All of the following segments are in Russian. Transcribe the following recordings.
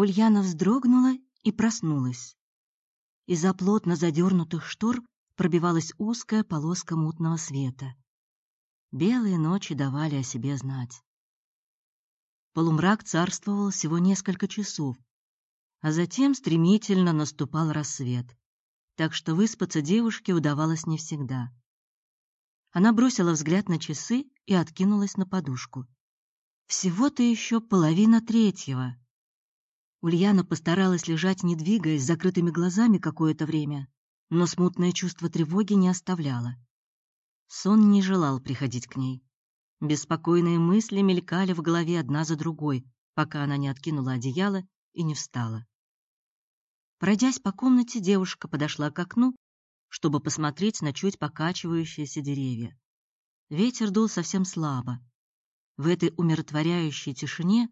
Ульяна вздрогнула и проснулась. Из-за плотно задернутых штор пробивалась узкая полоска мутного света. Белые ночи давали о себе знать. Полумрак царствовал всего несколько часов, а затем стремительно наступал рассвет, так что выспаться девушке удавалось не всегда. Она бросила взгляд на часы и откинулась на подушку. Всего-то еще половина третьего. Ульяна постаралась лежать, не двигаясь, с закрытыми глазами какое-то время, но смутное чувство тревоги не оставляло. Сон не желал приходить к ней. Беспокойные мысли мелькали в голове одна за другой, пока она не откинула одеяло и не встала. Пройдясь по комнате, девушка подошла к окну, чтобы посмотреть на чуть покачивающиеся деревья. Ветер дул совсем слабо. В этой умиротворяющей тишине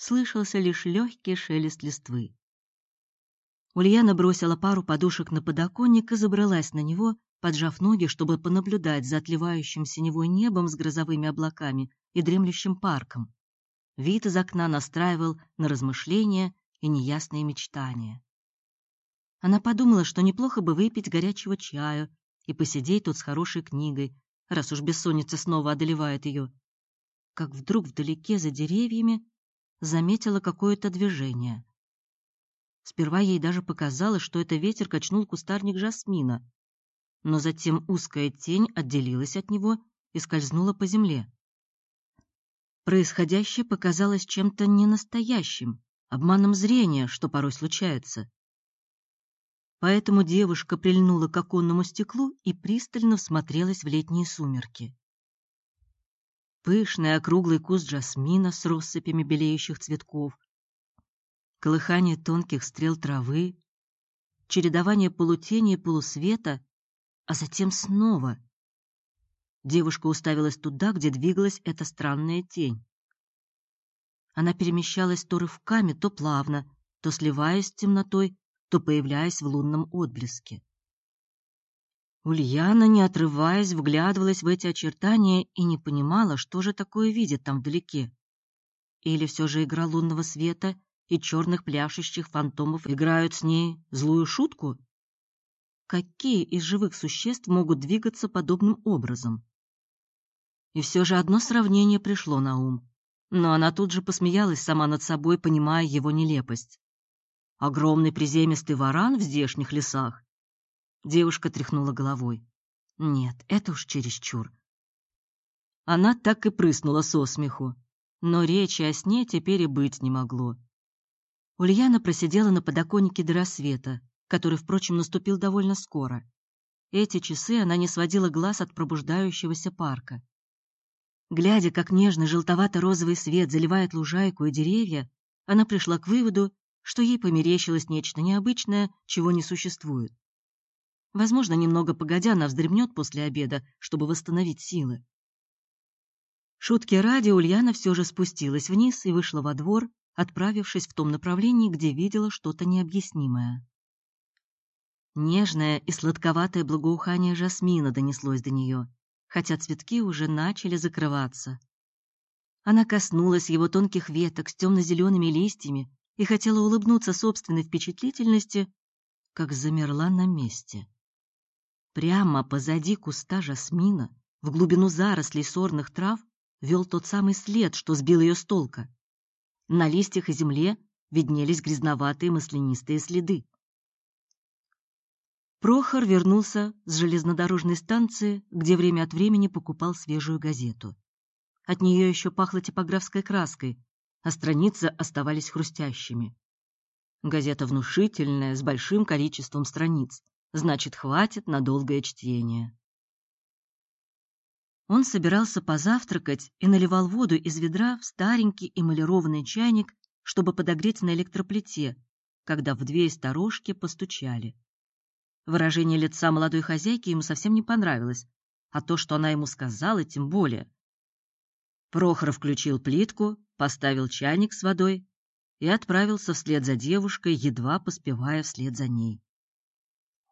слышался лишь легкий шелест листвы. Ульяна бросила пару подушек на подоконник и забралась на него, поджав ноги, чтобы понаблюдать за отливающим синевой небом с грозовыми облаками и дремлющим парком. Вид из окна настраивал на размышления и неясные мечтания. Она подумала, что неплохо бы выпить горячего чаю и посидеть тут с хорошей книгой, раз уж бессонница снова одолевает ее. Как вдруг вдалеке за деревьями заметила какое-то движение. Сперва ей даже показалось, что это ветер качнул кустарник жасмина, но затем узкая тень отделилась от него и скользнула по земле. Происходящее показалось чем-то ненастоящим, обманом зрения, что порой случается. Поэтому девушка прильнула к оконному стеклу и пристально всмотрелась в летние сумерки. Пышный округлый куст жасмина с россыпями белеющих цветков, колыхание тонких стрел травы, чередование полутени и полусвета, а затем снова. Девушка уставилась туда, где двигалась эта странная тень. Она перемещалась то рывками, то плавно, то сливаясь с темнотой, то появляясь в лунном отблеске. Ульяна, не отрываясь, вглядывалась в эти очертания и не понимала, что же такое видит там вдалеке. Или все же игра лунного света и черных пляшущих фантомов играют с ней злую шутку? Какие из живых существ могут двигаться подобным образом? И все же одно сравнение пришло на ум, но она тут же посмеялась сама над собой, понимая его нелепость. Огромный приземистый варан в здешних лесах. Девушка тряхнула головой. Нет, это уж чересчур. Она так и прыснула со смеху, но речи о сне теперь и быть не могло. Ульяна просидела на подоконнике до рассвета, который, впрочем, наступил довольно скоро. Эти часы она не сводила глаз от пробуждающегося парка. Глядя, как нежный желтовато-розовый свет заливает лужайку и деревья, она пришла к выводу, что ей померещилось нечто необычное, чего не существует. Возможно, немного погодя, она вздремнет после обеда, чтобы восстановить силы. Шутки ради, Ульяна все же спустилась вниз и вышла во двор, отправившись в том направлении, где видела что-то необъяснимое. Нежное и сладковатое благоухание жасмина донеслось до нее, хотя цветки уже начали закрываться. Она коснулась его тонких веток с темно-зелеными листьями и хотела улыбнуться собственной впечатлительности, как замерла на месте. Прямо позади куста жасмина, в глубину зарослей сорных трав, вел тот самый след, что сбил ее с толка. На листьях и земле виднелись грязноватые маслянистые следы. Прохор вернулся с железнодорожной станции, где время от времени покупал свежую газету. От нее еще пахло типографской краской, а страницы оставались хрустящими. Газета внушительная, с большим количеством страниц, значит, хватит на долгое чтение. Он собирался позавтракать и наливал воду из ведра в старенький эмалированный чайник, чтобы подогреть на электроплите, когда в дверь сторожки постучали. Выражение лица молодой хозяйки ему совсем не понравилось, а то, что она ему сказала, тем более. Прохор включил плитку, поставил чайник с водой и отправился вслед за девушкой, едва поспевая вслед за ней.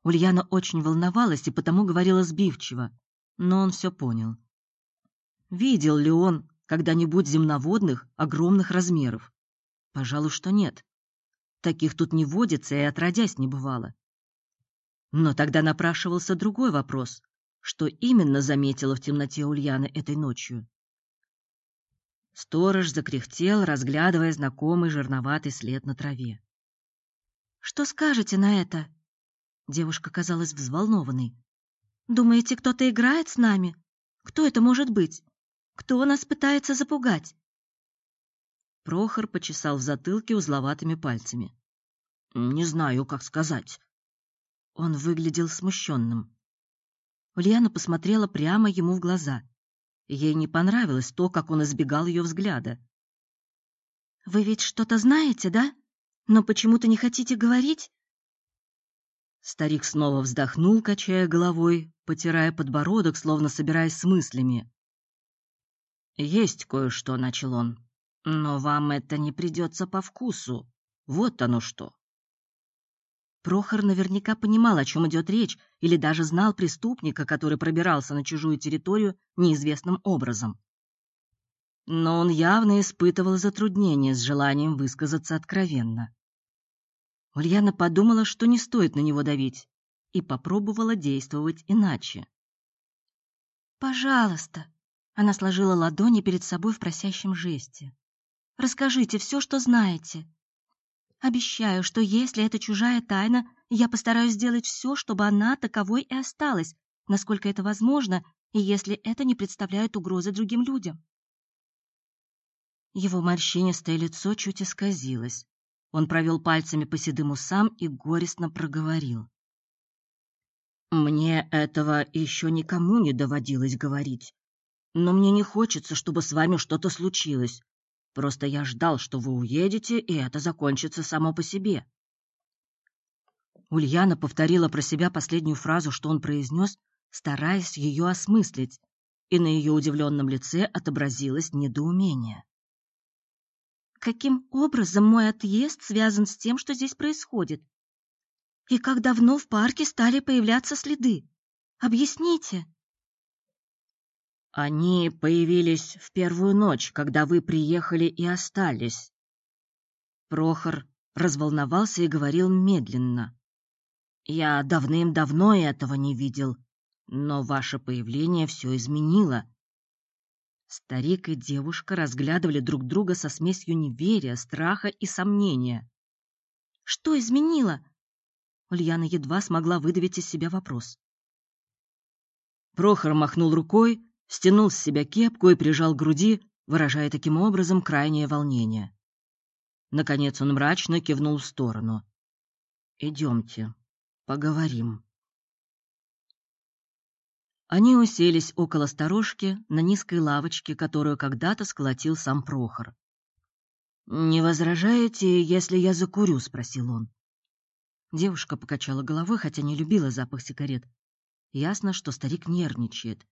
Ульяна очень волновалась и потому говорила сбивчиво, но он все понял. Видел ли он когда-нибудь земноводных огромных размеров? Пожалуй, что нет. Таких тут не водится и отродясь не бывало. Но тогда напрашивался другой вопрос. Что именно заметила в темноте Ульяна этой ночью? Сторож закряхтел, разглядывая знакомый жирноватый след на траве. «Что скажете на это?» Девушка казалась взволнованной. «Думаете, кто-то играет с нами? Кто это может быть? Кто нас пытается запугать?» Прохор почесал в затылке узловатыми пальцами. «Не знаю, как сказать». Он выглядел смущенным. Ульяна посмотрела прямо ему в глаза. Ей не понравилось то, как он избегал ее взгляда. «Вы ведь что-то знаете, да? Но почему-то не хотите говорить?» Старик снова вздохнул, качая головой, потирая подбородок, словно собираясь с мыслями. «Есть кое-что», — начал он. «Но вам это не придется по вкусу. Вот оно что». Прохор наверняка понимал, о чем идет речь, или даже знал преступника, который пробирался на чужую территорию неизвестным образом. Но он явно испытывал затруднение с желанием высказаться откровенно. Ульяна подумала, что не стоит на него давить, и попробовала действовать иначе. «Пожалуйста», — она сложила ладони перед собой в просящем жесте. «Расскажите все, что знаете. Обещаю, что если это чужая тайна, я постараюсь сделать все, чтобы она таковой и осталась, насколько это возможно, и если это не представляет угрозы другим людям». Его морщинистое лицо чуть исказилось. Он провел пальцами по седым усам и горестно проговорил. «Мне этого еще никому не доводилось говорить. Но мне не хочется, чтобы с вами что-то случилось. Просто я ждал, что вы уедете, и это закончится само по себе». Ульяна повторила про себя последнюю фразу, что он произнес, стараясь ее осмыслить, и на ее удивленном лице отобразилось недоумение. Каким образом мой отъезд связан с тем, что здесь происходит? И как давно в парке стали появляться следы? Объясните. Они появились в первую ночь, когда вы приехали и остались. Прохор разволновался и говорил медленно. Я давным-давно этого не видел, но ваше появление все изменило. Старик и девушка разглядывали друг друга со смесью неверия, страха и сомнения. «Что изменило?» Ульяна едва смогла выдавить из себя вопрос. Прохор махнул рукой, стянул с себя кепку и прижал к груди, выражая таким образом крайнее волнение. Наконец он мрачно кивнул в сторону. «Идемте, поговорим». Они уселись около сторожки на низкой лавочке, которую когда-то сколотил сам Прохор. «Не возражаете, если я закурю?» — спросил он. Девушка покачала головой, хотя не любила запах сигарет. Ясно, что старик нервничает.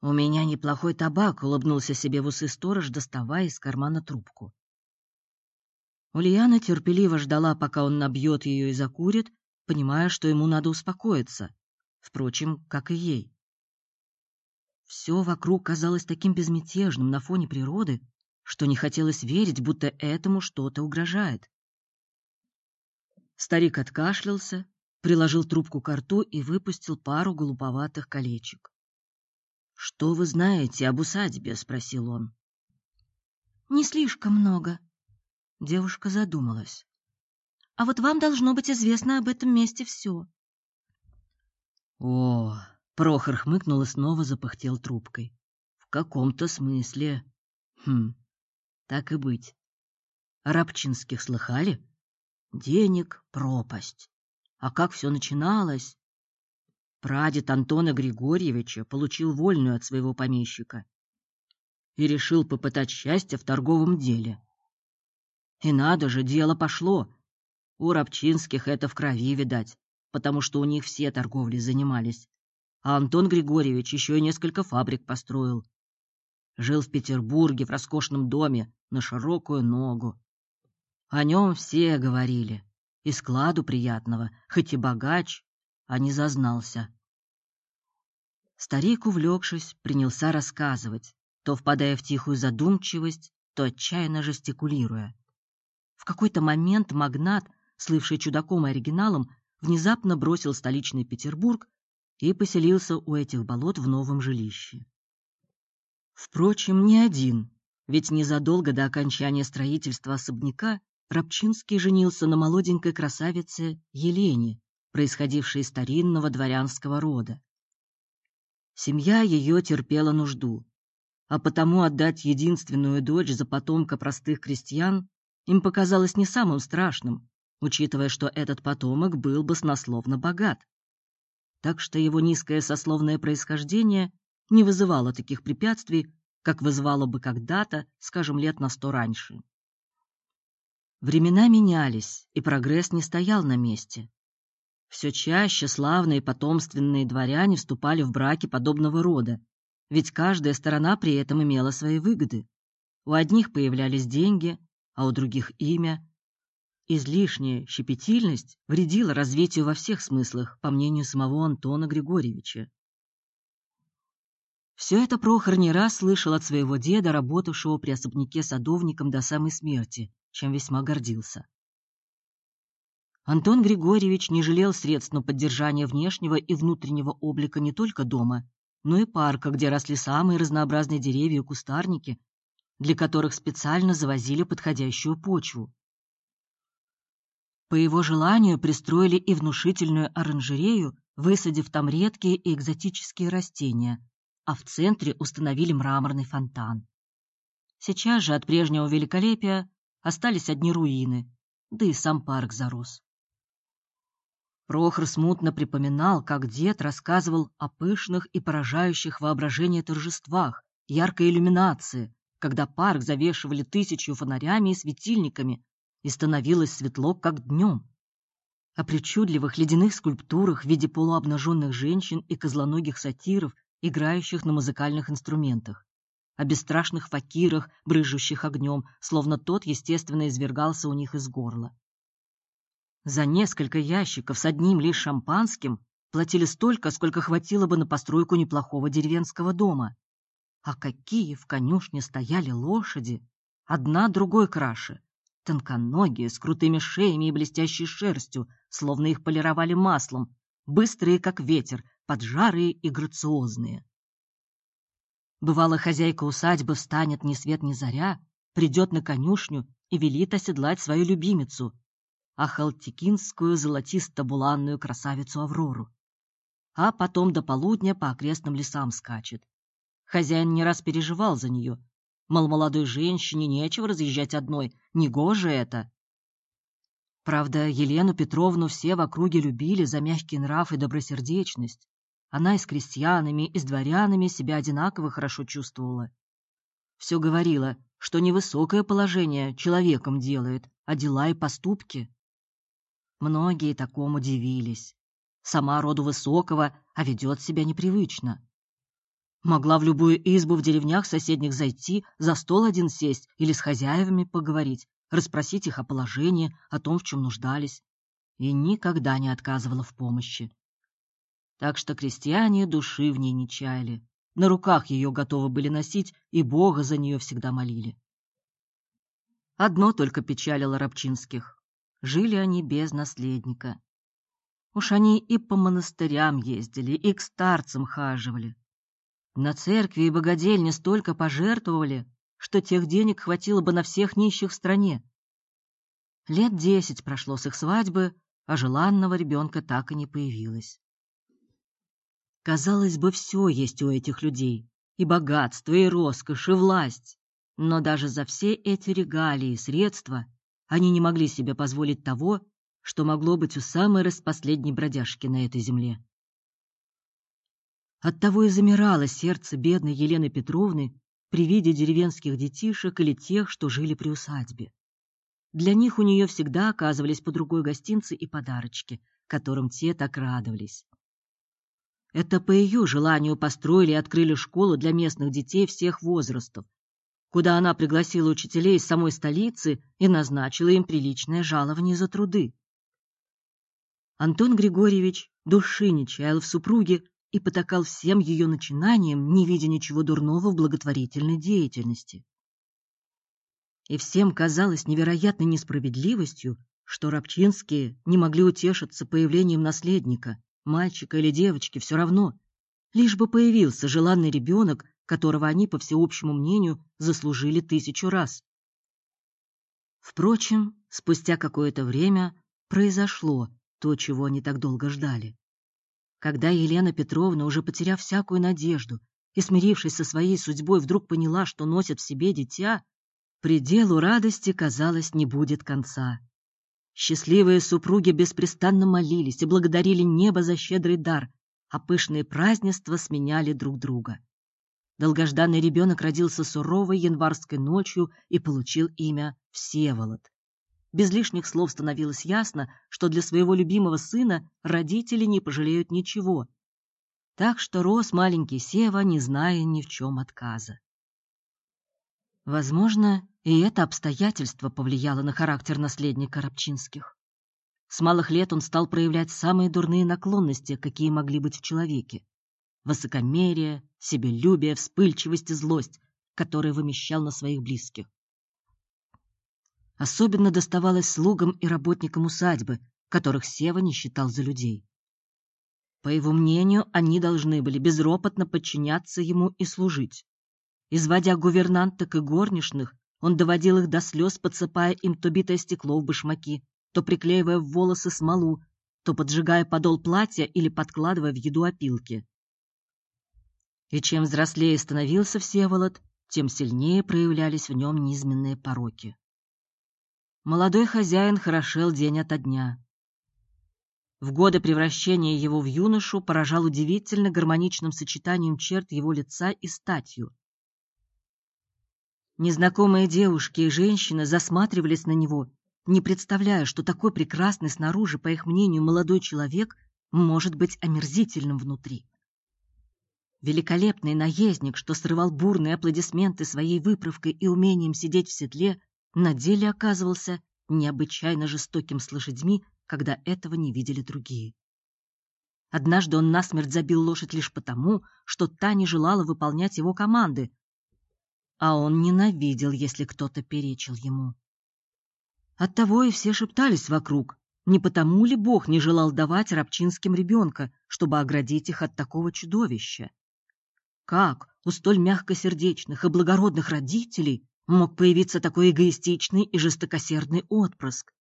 «У меня неплохой табак», — улыбнулся себе в усы сторож, доставая из кармана трубку. Ульяна терпеливо ждала, пока он набьет ее и закурит, понимая, что ему надо успокоиться впрочем, как и ей. Все вокруг казалось таким безмятежным на фоне природы, что не хотелось верить, будто этому что-то угрожает. Старик откашлялся, приложил трубку к рту и выпустил пару голубоватых колечек. «Что вы знаете об усадьбе?» — спросил он. «Не слишком много». Девушка задумалась. «А вот вам должно быть известно об этом месте все. О, Прохор хмыкнул и снова запыхтел трубкой. В каком-то смысле. Хм, так и быть. Рабчинских слыхали? Денег — пропасть. А как все начиналось? Прадед Антона Григорьевича получил вольную от своего помещика и решил попытать счастье в торговом деле. И надо же, дело пошло. У Рабчинских это в крови, видать потому что у них все торговли занимались. А Антон Григорьевич еще и несколько фабрик построил. Жил в Петербурге в роскошном доме на широкую ногу. О нем все говорили. И складу приятного, хоть и богач, а не зазнался. Старик, увлекшись, принялся рассказывать, то впадая в тихую задумчивость, то отчаянно жестикулируя. В какой-то момент магнат, слывший чудаком и оригиналом, внезапно бросил столичный Петербург и поселился у этих болот в новом жилище. Впрочем, не один, ведь незадолго до окончания строительства особняка Рабчинский женился на молоденькой красавице Елене, происходившей из старинного дворянского рода. Семья ее терпела нужду, а потому отдать единственную дочь за потомка простых крестьян им показалось не самым страшным, учитывая, что этот потомок был баснословно богат. Так что его низкое сословное происхождение не вызывало таких препятствий, как вызывало бы когда-то, скажем, лет на сто раньше. Времена менялись, и прогресс не стоял на месте. Все чаще славные потомственные дворяне вступали в браки подобного рода, ведь каждая сторона при этом имела свои выгоды. У одних появлялись деньги, а у других имя. Излишняя щепетильность вредила развитию во всех смыслах, по мнению самого Антона Григорьевича. Все это Прохор не раз слышал от своего деда, работавшего при особняке садовником до самой смерти, чем весьма гордился. Антон Григорьевич не жалел средств на поддержание внешнего и внутреннего облика не только дома, но и парка, где росли самые разнообразные деревья и кустарники, для которых специально завозили подходящую почву. По его желанию пристроили и внушительную оранжерею, высадив там редкие и экзотические растения, а в центре установили мраморный фонтан. Сейчас же от прежнего великолепия остались одни руины, да и сам парк зарос. Прохор смутно припоминал, как дед рассказывал о пышных и поражающих воображение торжествах, яркой иллюминации, когда парк завешивали тысячу фонарями и светильниками, и становилось светло, как днем. О причудливых ледяных скульптурах в виде полуобнаженных женщин и козлоногих сатиров, играющих на музыкальных инструментах о бесстрашных факирах, брыжущих огнем, словно тот, естественно, извергался у них из горла. За несколько ящиков с одним лишь шампанским платили столько, сколько хватило бы на постройку неплохого деревенского дома. А какие в конюшне стояли лошади! Одна другой краше. Тонконогие, с крутыми шеями и блестящей шерстью, словно их полировали маслом, быстрые, как ветер, поджарые и грациозные. Бывало, хозяйка усадьбы встанет ни свет ни заря, придет на конюшню и велит оседлать свою любимицу, ахалтикинскую золотисто-буланную красавицу Аврору. А потом до полудня по окрестным лесам скачет. Хозяин не раз переживал за нее. Мол, молодой женщине нечего разъезжать одной, негоже это. Правда, Елену Петровну все в округе любили за мягкий нрав и добросердечность. Она и с крестьянами, и с дворянами себя одинаково хорошо чувствовала. Все говорила, что невысокое положение человеком делает, а дела и поступки. Многие такому дивились. Сама роду высокого, а ведет себя непривычно. Могла в любую избу в деревнях соседних зайти, за стол один сесть или с хозяевами поговорить, расспросить их о положении, о том, в чем нуждались. И никогда не отказывала в помощи так что крестьяне души в ней не чаяли. На руках ее готовы были носить, и Бога за нее всегда молили. Одно только печалило Рабчинских. Жили они без наследника. Уж они и по монастырям ездили, и к старцам хаживали. На церкви и богадельне столько пожертвовали, что тех денег хватило бы на всех нищих в стране. Лет десять прошло с их свадьбы, а желанного ребенка так и не появилось. Казалось бы, все есть у этих людей. И богатство, и роскошь, и власть. Но даже за все эти регалии и средства они не могли себе позволить того, что могло быть у самой распоследней бродяжки на этой земле. Оттого и замирало сердце бедной Елены Петровны при виде деревенских детишек или тех, что жили при усадьбе. Для них у нее всегда оказывались по другой гостинцы и подарочки, которым те так радовались. Это по ее желанию построили и открыли школу для местных детей всех возрастов, куда она пригласила учителей из самой столицы и назначила им приличное жалование за труды. Антон Григорьевич души не чаял в супруге и потакал всем ее начинаниям, не видя ничего дурного в благотворительной деятельности. И всем казалось невероятной несправедливостью, что Рабчинские не могли утешиться появлением наследника, мальчика или девочки, все равно, лишь бы появился желанный ребенок, которого они, по всеобщему мнению, заслужили тысячу раз. Впрочем, спустя какое-то время произошло то, чего они так долго ждали. Когда Елена Петровна, уже потеряв всякую надежду и смирившись со своей судьбой, вдруг поняла, что носит в себе дитя, пределу радости, казалось, не будет конца. Счастливые супруги беспрестанно молились и благодарили небо за щедрый дар, а пышные празднества сменяли друг друга. Долгожданный ребенок родился суровой январской ночью и получил имя Всеволод. Без лишних слов становилось ясно, что для своего любимого сына родители не пожалеют ничего. Так что рос маленький Сева, не зная ни в чем отказа. Возможно, и это обстоятельство повлияло на характер наследника Рабчинских. С малых лет он стал проявлять самые дурные наклонности, какие могли быть в человеке. Высокомерие, себелюбие, вспыльчивость и злость, которые вымещал на своих близких. Особенно доставалось слугам и работникам усадьбы, которых Сева не считал за людей. По его мнению, они должны были безропотно подчиняться ему и служить. Изводя гувернанток и горничных, он доводил их до слез, подсыпая им то битое стекло в башмаки, то приклеивая в волосы смолу, то поджигая подол платья или подкладывая в еду опилки. И чем взрослее становился Всеволод, тем сильнее проявлялись в нем низменные пороки. Молодой хозяин хорошел день ото дня. В годы превращения его в юношу поражал удивительно гармоничным сочетанием черт его лица и статью. Незнакомые девушки и женщины засматривались на него, не представляя, что такой прекрасный снаружи, по их мнению, молодой человек может быть омерзительным внутри. Великолепный наездник, что срывал бурные аплодисменты своей выправкой и умением сидеть в седле, на деле оказывался необычайно жестоким с лошадьми, когда этого не видели другие. Однажды он насмерть забил лошадь лишь потому, что та не желала выполнять его команды, а он ненавидел, если кто-то перечил ему. Оттого и все шептались вокруг, не потому ли Бог не желал давать рабчинским ребенка, чтобы оградить их от такого чудовища? Как у столь мягкосердечных и благородных родителей мог появиться такой эгоистичный и жестокосердный отпрыск?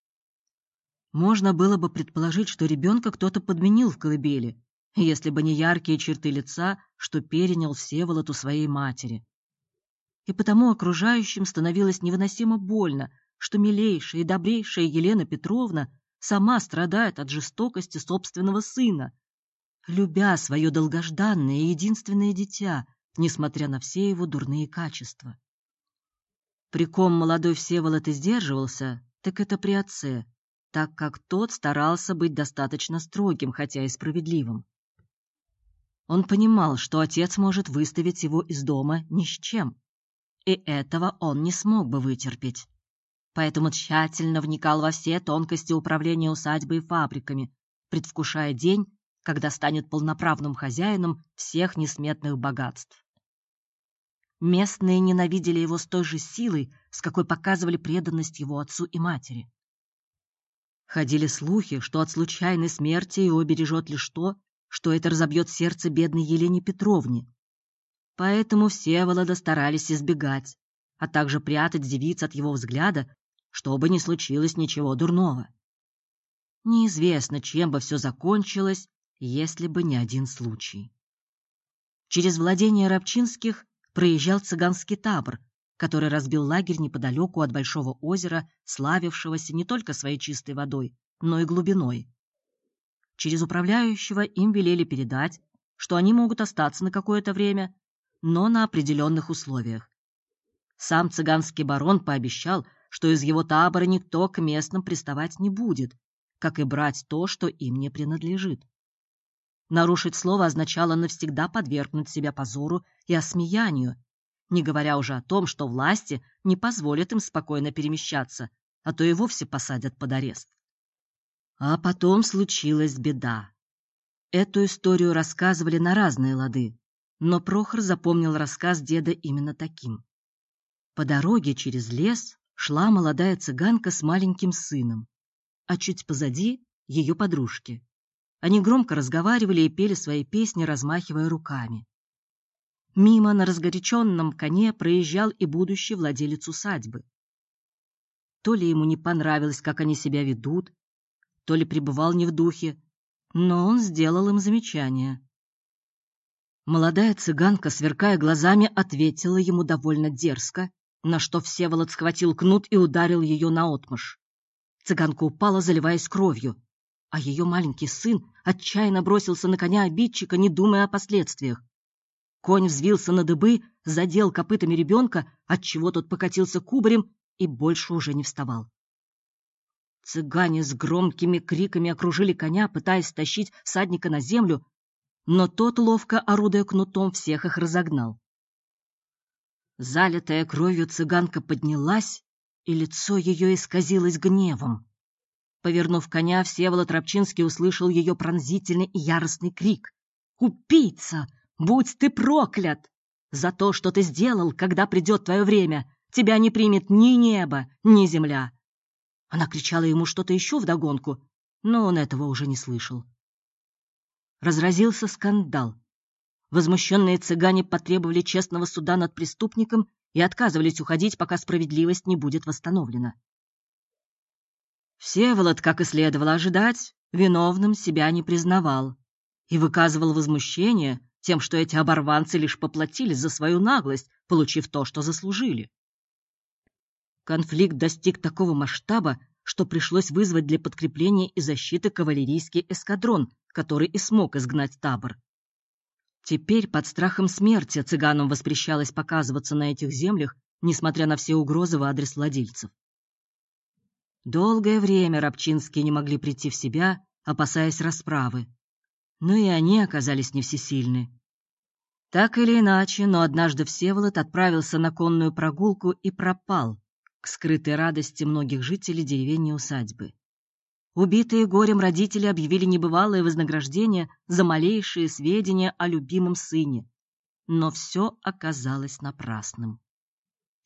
Можно было бы предположить, что ребенка кто-то подменил в колыбели, если бы не яркие черты лица, что перенял Всеволод у своей матери и потому окружающим становилось невыносимо больно, что милейшая и добрейшая Елена Петровна сама страдает от жестокости собственного сына, любя свое долгожданное и единственное дитя, несмотря на все его дурные качества. При ком молодой Всеволод и сдерживался, так это при отце, так как тот старался быть достаточно строгим, хотя и справедливым. Он понимал, что отец может выставить его из дома ни с чем, и этого он не смог бы вытерпеть. Поэтому тщательно вникал во все тонкости управления усадьбой и фабриками, предвкушая день, когда станет полноправным хозяином всех несметных богатств. Местные ненавидели его с той же силой, с какой показывали преданность его отцу и матери. Ходили слухи, что от случайной смерти его бережет лишь то, что это разобьет сердце бедной Елене Петровне, Поэтому все Волода старались избегать, а также прятать девиц от его взгляда, чтобы не случилось ничего дурного. Неизвестно, чем бы все закончилось, если бы не один случай. Через владение Рабчинских проезжал цыганский табор, который разбил лагерь неподалеку от Большого озера, славившегося не только своей чистой водой, но и глубиной. Через управляющего им велели передать, что они могут остаться на какое-то время, но на определенных условиях. Сам цыганский барон пообещал, что из его табора никто к местным приставать не будет, как и брать то, что им не принадлежит. Нарушить слово означало навсегда подвергнуть себя позору и осмеянию, не говоря уже о том, что власти не позволят им спокойно перемещаться, а то и вовсе посадят под арест. А потом случилась беда. Эту историю рассказывали на разные лады но Прохор запомнил рассказ деда именно таким. По дороге через лес шла молодая цыганка с маленьким сыном, а чуть позади — ее подружки. Они громко разговаривали и пели свои песни, размахивая руками. Мимо на разгоряченном коне проезжал и будущий владелец усадьбы. То ли ему не понравилось, как они себя ведут, то ли пребывал не в духе, но он сделал им замечание. Молодая цыганка, сверкая глазами, ответила ему довольно дерзко, на что Всеволод схватил кнут и ударил ее наотмашь. Цыганка упала, заливаясь кровью, а ее маленький сын отчаянно бросился на коня обидчика, не думая о последствиях. Конь взвился на дыбы, задел копытами ребенка, отчего тот покатился кубарем и больше уже не вставал. Цыгане с громкими криками окружили коня, пытаясь стащить всадника на землю, но тот, ловко орудуя кнутом, всех их разогнал. Залитая кровью цыганка поднялась, и лицо ее исказилось гневом. Повернув коня, Всеволод Рабчинский услышал ее пронзительный и яростный крик. «Убийца! Будь ты проклят! За то, что ты сделал, когда придет твое время, тебя не примет ни небо, ни земля!» Она кричала ему что-то еще вдогонку, но он этого уже не слышал. Разразился скандал. Возмущенные цыгане потребовали честного суда над преступником и отказывались уходить, пока справедливость не будет восстановлена. Всеволод, как и следовало ожидать, виновным себя не признавал и выказывал возмущение тем, что эти оборванцы лишь поплатились за свою наглость, получив то, что заслужили. Конфликт достиг такого масштаба, что пришлось вызвать для подкрепления и защиты кавалерийский эскадрон, который и смог изгнать табор. Теперь под страхом смерти цыганам воспрещалось показываться на этих землях, несмотря на все угрозы в адрес владельцев. Долгое время рабчинские не могли прийти в себя, опасаясь расправы. Но и они оказались не всесильны. Так или иначе, но однажды Всеволод отправился на конную прогулку и пропал, к скрытой радости многих жителей деревень и усадьбы. Убитые горем родители объявили небывалое вознаграждение за малейшие сведения о любимом сыне. Но все оказалось напрасным.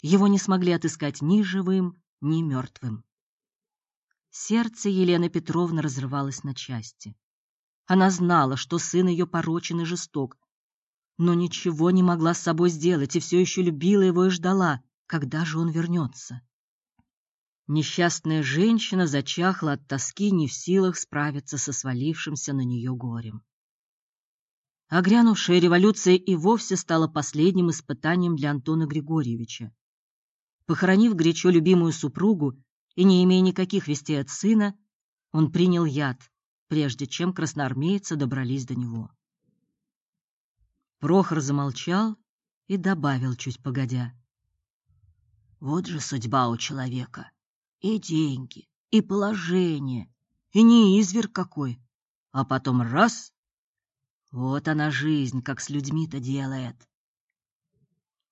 Его не смогли отыскать ни живым, ни мертвым. Сердце Елены Петровны разрывалось на части. Она знала, что сын ее порочен и жесток, но ничего не могла с собой сделать и все еще любила его и ждала, когда же он вернется. Несчастная женщина зачахла от тоски, не в силах справиться со свалившимся на нее горем. Огрянувшая революция и вовсе стала последним испытанием для Антона Григорьевича. Похоронив горячо любимую супругу и не имея никаких вестей от сына, он принял яд, прежде чем красноармейцы добрались до него. Прохор замолчал и добавил чуть погодя. «Вот же судьба у человека и деньги, и положение, и не изверг какой. А потом раз — вот она жизнь, как с людьми-то делает.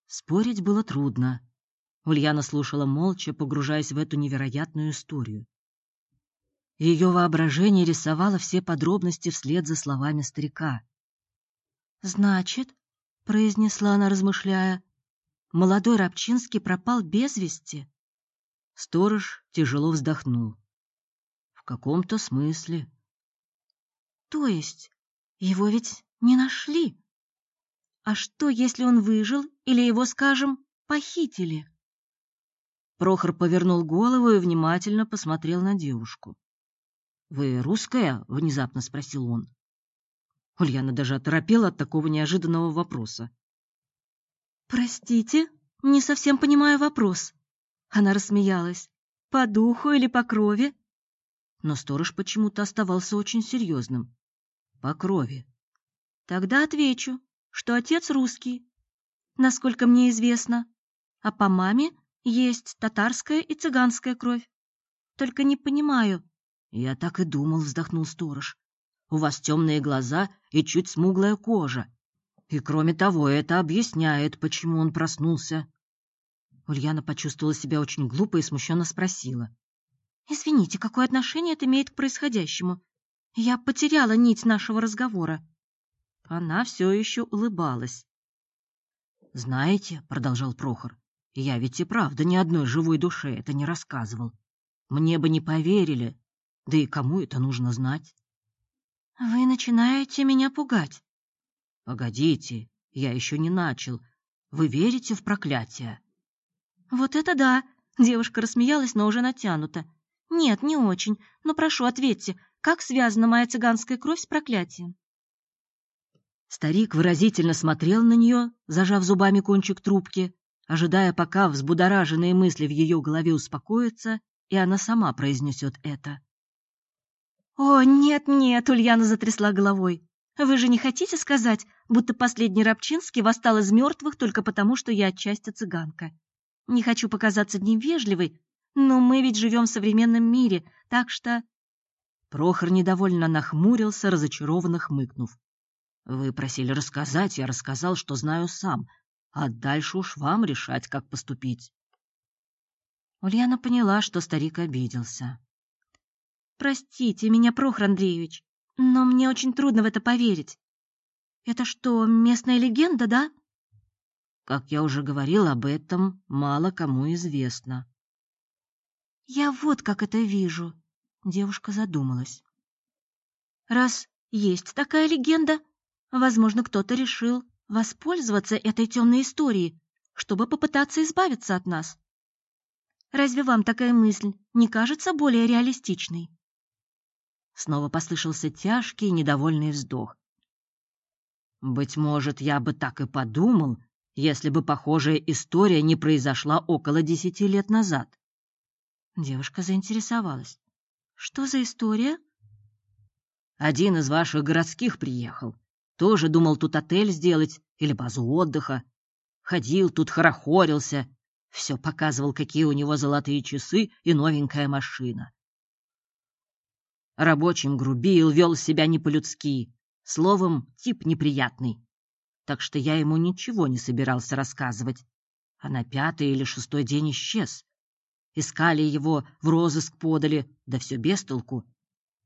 Спорить было трудно. Ульяна слушала молча, погружаясь в эту невероятную историю. Ее воображение рисовало все подробности вслед за словами старика. «Значит, — произнесла она, размышляя, — молодой Рабчинский пропал без вести?» Сторож тяжело вздохнул. В каком-то смысле. То есть его ведь не нашли? А что, если он выжил или его, скажем, похитили? Прохор повернул голову и внимательно посмотрел на девушку. «Вы русская?» — внезапно спросил он. Ульяна даже оторопела от такого неожиданного вопроса. «Простите, не совсем понимаю вопрос», она рассмеялась. «По духу или по крови?» Но сторож почему-то оставался очень серьезным. «По крови». «Тогда отвечу, что отец русский, насколько мне известно, а по маме есть татарская и цыганская кровь. Только не понимаю». «Я так и думал», — вздохнул сторож. «У вас темные глаза и чуть смуглая кожа. И кроме того, это объясняет, почему он проснулся». Ульяна почувствовала себя очень глупо и смущенно спросила. «Извините, какое отношение это имеет к происходящему? Я потеряла нить нашего разговора». Она все еще улыбалась. «Знаете, — продолжал Прохор, — Я ведь и правда ни одной живой душе это не рассказывал. Мне бы не поверили. Да и кому это нужно знать? Вы начинаете меня пугать. Погодите, я еще не начал. Вы верите в проклятие? Вот это да! Девушка рассмеялась, но уже натянуто. Нет, не очень. Но прошу, ответьте, как связана моя цыганская кровь с проклятием? Старик выразительно смотрел на нее, зажав зубами кончик трубки, ожидая, пока взбудораженные мысли в ее голове успокоятся, и она сама произнесет это. «О, нет-нет!» — Ульяна затрясла головой. «Вы же не хотите сказать, будто последний Рабчинский восстал из мертвых только потому, что я отчасти цыганка? Не хочу показаться невежливой, но мы ведь живем в современном мире, так что...» Прохор недовольно нахмурился, разочарованно хмыкнув. «Вы просили рассказать, я рассказал, что знаю сам, а дальше уж вам решать, как поступить». Ульяна поняла, что старик обиделся. «Простите меня, Прохор Андреевич, но мне очень трудно в это поверить. Это что, местная легенда, да?» Как я уже говорил об этом, мало кому известно. «Я вот как это вижу», — девушка задумалась. «Раз есть такая легенда, возможно, кто-то решил воспользоваться этой темной историей, чтобы попытаться избавиться от нас. Разве вам такая мысль не кажется более реалистичной?» Снова послышался тяжкий, недовольный вздох. «Быть может, я бы так и подумал, если бы похожая история не произошла около десяти лет назад». Девушка заинтересовалась. «Что за история?» «Один из ваших городских приехал. Тоже думал тут отель сделать или базу отдыха. Ходил тут, хорохорился, все показывал, какие у него золотые часы и новенькая машина. Рабочим грубил, вел себя не по-людски. Словом, тип неприятный. Так что я ему ничего не собирался рассказывать. А на пятый или шестой день исчез. Искали его, в розыск подали, да все без толку.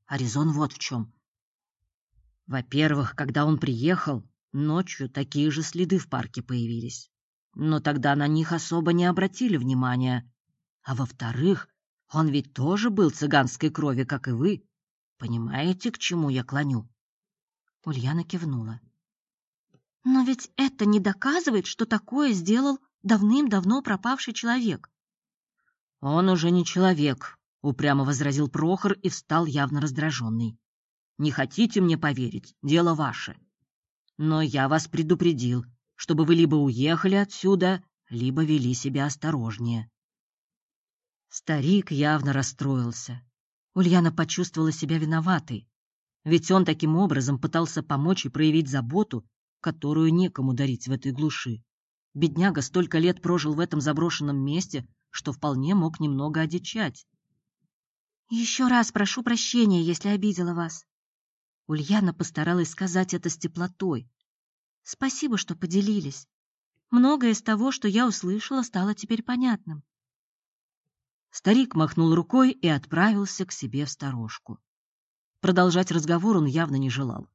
А резон вот в чем. Во-первых, когда он приехал, ночью такие же следы в парке появились но тогда на них особо не обратили внимания. А во-вторых, он ведь тоже был цыганской крови, как и вы. Понимаете, к чему я клоню?» Ульяна кивнула. «Но ведь это не доказывает, что такое сделал давным-давно пропавший человек». «Он уже не человек», — упрямо возразил Прохор и встал явно раздраженный. «Не хотите мне поверить, дело ваше. Но я вас предупредил, чтобы вы либо уехали отсюда, либо вели себя осторожнее. Старик явно расстроился. Ульяна почувствовала себя виноватой, ведь он таким образом пытался помочь и проявить заботу, которую некому дарить в этой глуши. Бедняга столько лет прожил в этом заброшенном месте, что вполне мог немного одичать. «Еще раз прошу прощения, если обидела вас». Ульяна постаралась сказать это с теплотой, Спасибо, что поделились. Многое из того, что я услышала, стало теперь понятным. Старик махнул рукой и отправился к себе в сторожку. Продолжать разговор он явно не желал.